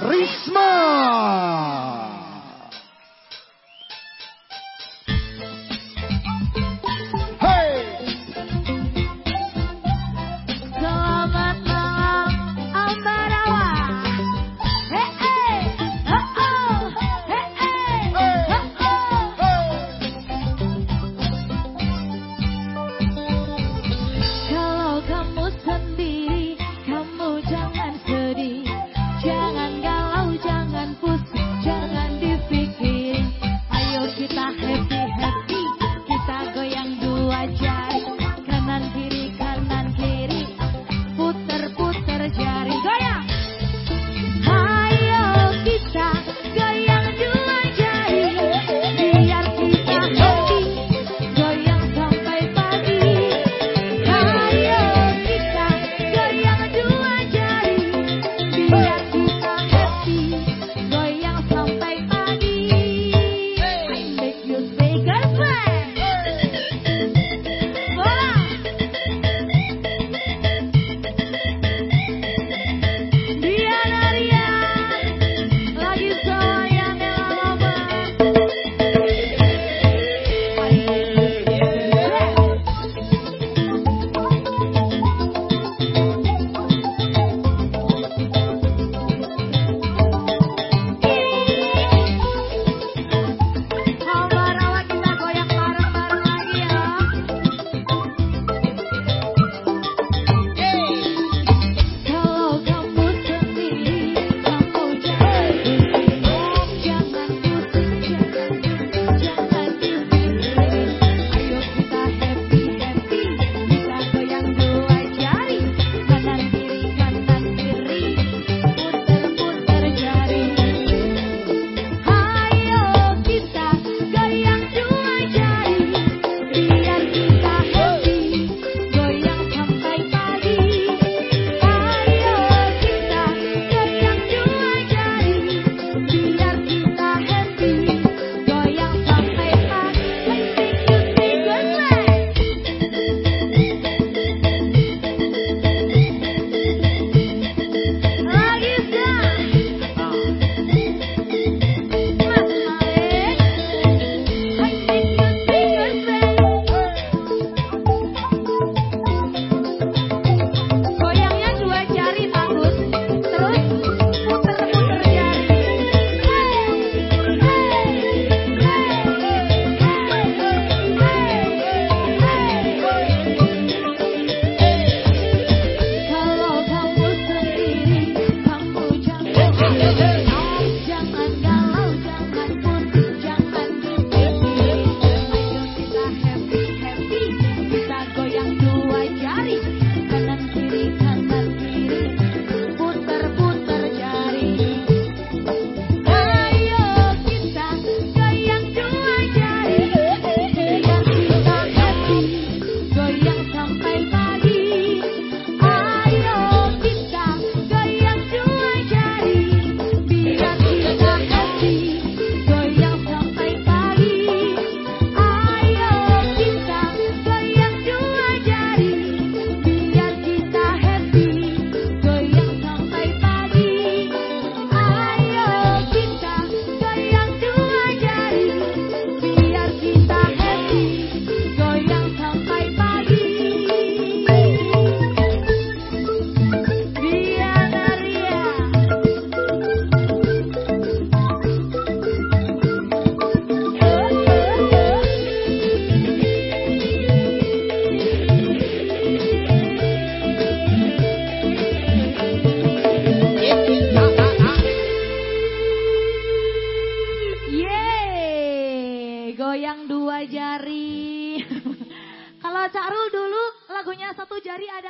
Risma. Goyang dua jari. Kalau Cak Rul dulu lagunya satu jari ada